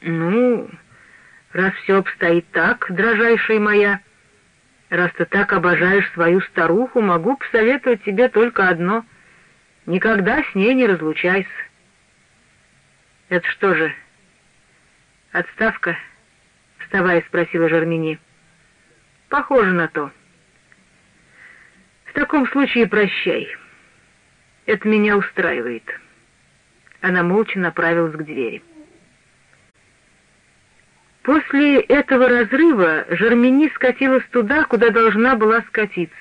«Ну, раз все обстоит так, дрожайшая моя, раз ты так обожаешь свою старуху, могу посоветовать тебе только одно — никогда с ней не разлучайся». «Это что же, отставка?» — вставая, спросила Жермени. «Похоже на то». «В таком случае прощай. Это меня устраивает». Она молча направилась к двери. После этого разрыва Жермени скатилась туда, куда должна была скатиться.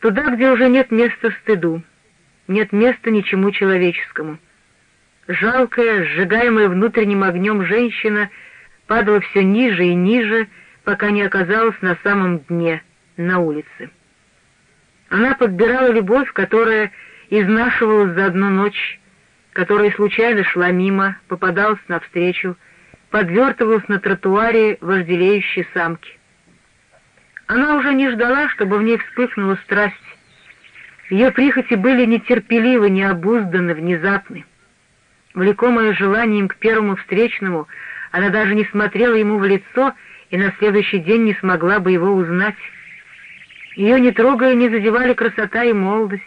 Туда, где уже нет места стыду, нет места ничему человеческому. Жалкая, сжигаемая внутренним огнем женщина падала все ниже и ниже, пока не оказалась на самом дне, на улице. Она подбирала любовь, которая изнашивалась за одну ночь, которая случайно шла мимо, попадалась навстречу, подвертывалась на тротуаре вожделеющей самки. Она уже не ждала, чтобы в ней вспыхнула страсть. Ее прихоти были нетерпеливы, необузданы, внезапны. Влекомая желанием к первому встречному, она даже не смотрела ему в лицо и на следующий день не смогла бы его узнать. Ее не трогая, не задевали красота и молодость,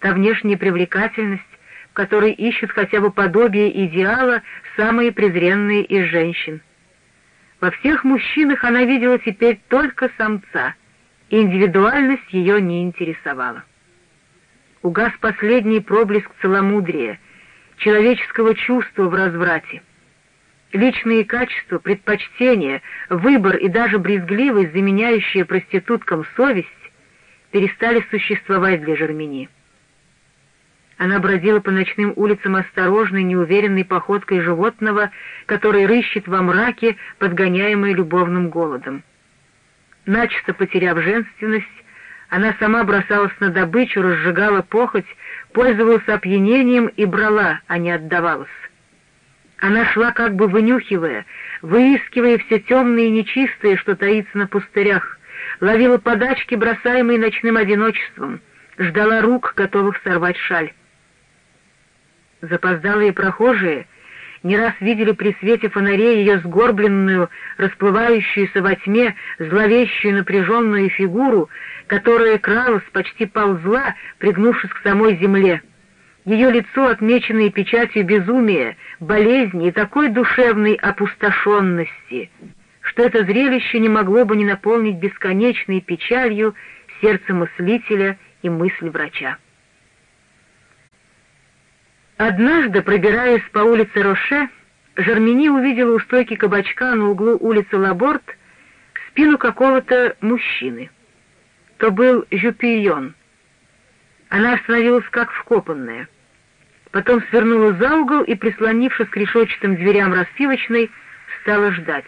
та внешняя привлекательность, в которой ищут хотя бы подобие идеала самые презренные из женщин. Во всех мужчинах она видела теперь только самца, индивидуальность ее не интересовала. Угас последний проблеск целомудрия, человеческого чувства в разврате. Личные качества, предпочтения, выбор и даже брезгливость, заменяющие проституткам совесть, перестали существовать для Жермени. Она бродила по ночным улицам осторожной, неуверенной походкой животного, который рыщет во мраке, подгоняемый любовным голодом. Начисто потеряв женственность, она сама бросалась на добычу, разжигала похоть, пользовалась опьянением и брала, а не отдавалась. Она шла как бы вынюхивая, выискивая все темное и нечистое, что таится на пустырях, ловила подачки, бросаемые ночным одиночеством, ждала рук, готовых сорвать шаль. Запоздалые прохожие не раз видели при свете фонарей ее сгорбленную, расплывающуюся во тьме, зловещую напряженную фигуру, которая кралась, почти ползла, пригнувшись к самой земле. Ее лицо, отмеченное печатью безумия, болезни и такой душевной опустошенности, что это зрелище не могло бы не наполнить бесконечной печалью сердце мыслителя и мысль врача. Однажды, пробираясь по улице Роше, Жермени увидела у стойки кабачка на углу улицы Лаборт спину какого-то мужчины. То был Жюпийон. Она остановилась как вкопанная. Потом свернула за угол и, прислонившись к решетчатым дверям распивочной, стала ждать.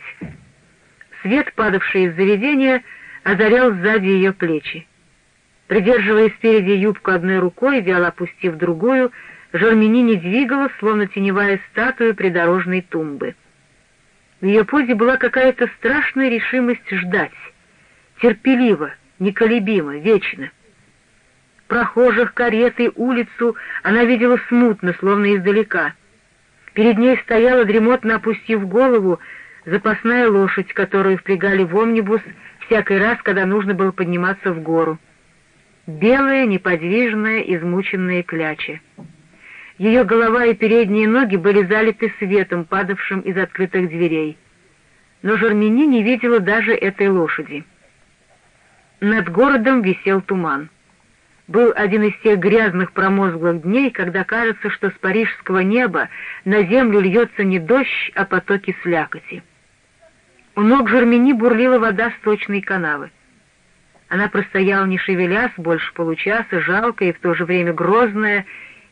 Свет, падавший из заведения, озарял сзади ее плечи. Придерживая спереди юбку одной рукой, вяло опустив другую, Жермени не двигалась, словно теневая статуя придорожной тумбы. В ее позе была какая-то страшная решимость ждать, терпеливо, неколебимо, вечно. Прохожих, кареты, улицу она видела смутно, словно издалека. Перед ней стояла, дремотно опустив голову, запасная лошадь, которую впрягали в омнибус всякий раз, когда нужно было подниматься в гору. Белая, неподвижная, измученная кляча. Ее голова и передние ноги были залиты светом, падавшим из открытых дверей. Но Жермени не видела даже этой лошади. Над городом висел туман. Был один из тех грязных промозглых дней, когда кажется, что с парижского неба на землю льется не дождь, а потоки слякоти. У ног Жермени бурлила вода сточной канавы. Она простояла, не шевелясь, больше получаса, жалкая и в то же время грозная,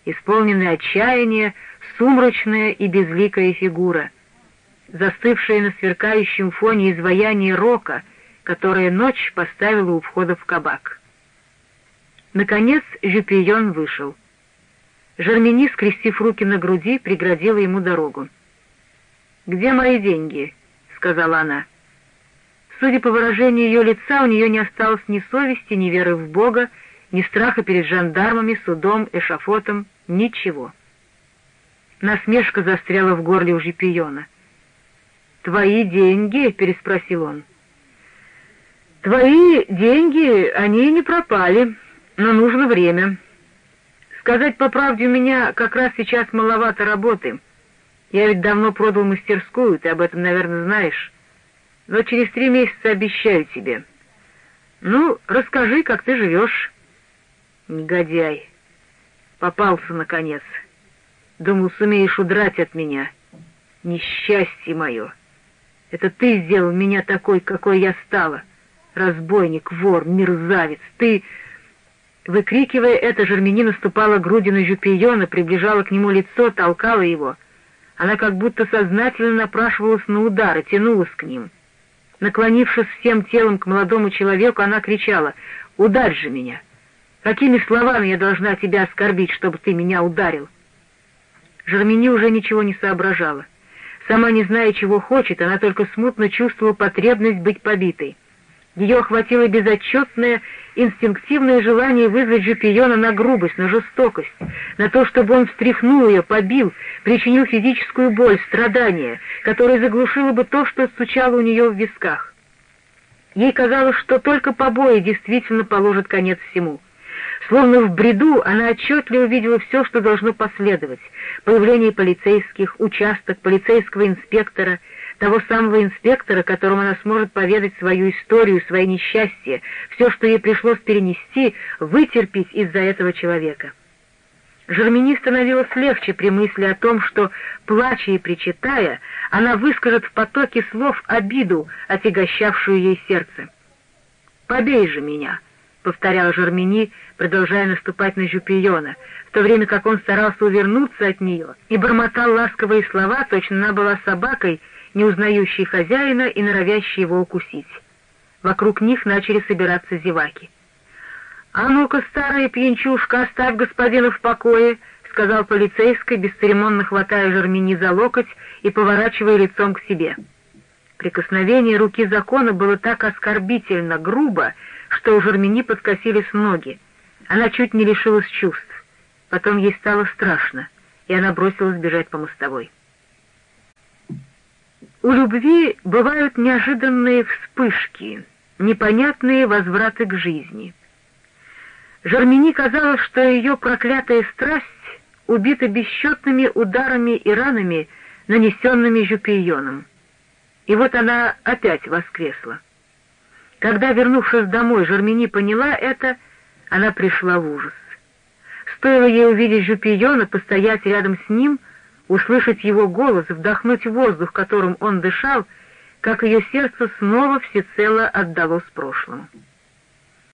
исполненная отчаяния, сумрачная и безликая фигура, застывшая на сверкающем фоне изваяние рока, которое ночь поставила у входа в кабак. Наконец Жюпион вышел. Жермени, скрестив руки на груди, преградила ему дорогу. «Где мои деньги?» — сказала она. Судя по выражению ее лица, у нее не осталось ни совести, ни веры в Бога, ни страха перед жандармами, судом, эшафотом, ничего. Насмешка застряла в горле у Жипиона. «Твои деньги?» — переспросил он. «Твои деньги, они не пропали, но нужно время. Сказать по правде, у меня как раз сейчас маловато работы. Я ведь давно продал мастерскую, ты об этом, наверное, знаешь. Но через три месяца обещаю тебе. Ну, расскажи, как ты живешь». «Негодяй! Попался, наконец. Думал, сумеешь удрать от меня. Несчастье мое! Это ты сделал меня такой, какой я стала!» разбойник, вор, мерзавец, ты...» Выкрикивая это, Жермени наступала грудью на Жупиона, приближала к нему лицо, толкала его. Она как будто сознательно напрашивалась на удар и тянулась к ним. Наклонившись всем телом к молодому человеку, она кричала «Ударь же меня! Какими словами я должна тебя оскорбить, чтобы ты меня ударил?» Жермени уже ничего не соображала. Сама не зная, чего хочет, она только смутно чувствовала потребность быть побитой. Ее охватило безотчетное, инстинктивное желание вызвать Жупиона на грубость, на жестокость, на то, чтобы он встряхнул ее, побил, причинил физическую боль, страдания, которое заглушило бы то, что стучало у нее в висках. Ей казалось, что только побои действительно положат конец всему. Словно в бреду она отчетливо увидела все, что должно последовать. Появление полицейских, участок, полицейского инспектора — того самого инспектора, которому она сможет поведать свою историю, свои несчастья, все, что ей пришлось перенести, вытерпеть из-за этого человека. Жермени становилось легче при мысли о том, что, плача и причитая, она выскажет в потоке слов обиду, отягощавшую ей сердце. «Побей же меня!» — повторял Жермени, продолжая наступать на Жупиона, в то время как он старался увернуться от нее и бормотал ласковые слова, точно она была собакой, не узнающий хозяина и норовящий его укусить. Вокруг них начали собираться зеваки. «А ну-ка, старая пьянчушка, оставь господина в покое!» — сказал полицейский, бесцеремонно хватая Жермени за локоть и поворачивая лицом к себе. Прикосновение руки закона было так оскорбительно, грубо, что у Жермени подкосились ноги. Она чуть не лишилась чувств. Потом ей стало страшно, и она бросилась бежать по мостовой. У любви бывают неожиданные вспышки, непонятные возвраты к жизни. Жармини казалось, что ее проклятая страсть убита бесчетными ударами и ранами, нанесенными Жупионом. И вот она опять воскресла. Когда, вернувшись домой, Жармини поняла это, она пришла в ужас. Стоило ей увидеть Жупиона, постоять рядом с ним — услышать его голос, вдохнуть воздух, которым он дышал, как ее сердце снова всецело отдалось прошлому.